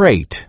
crate.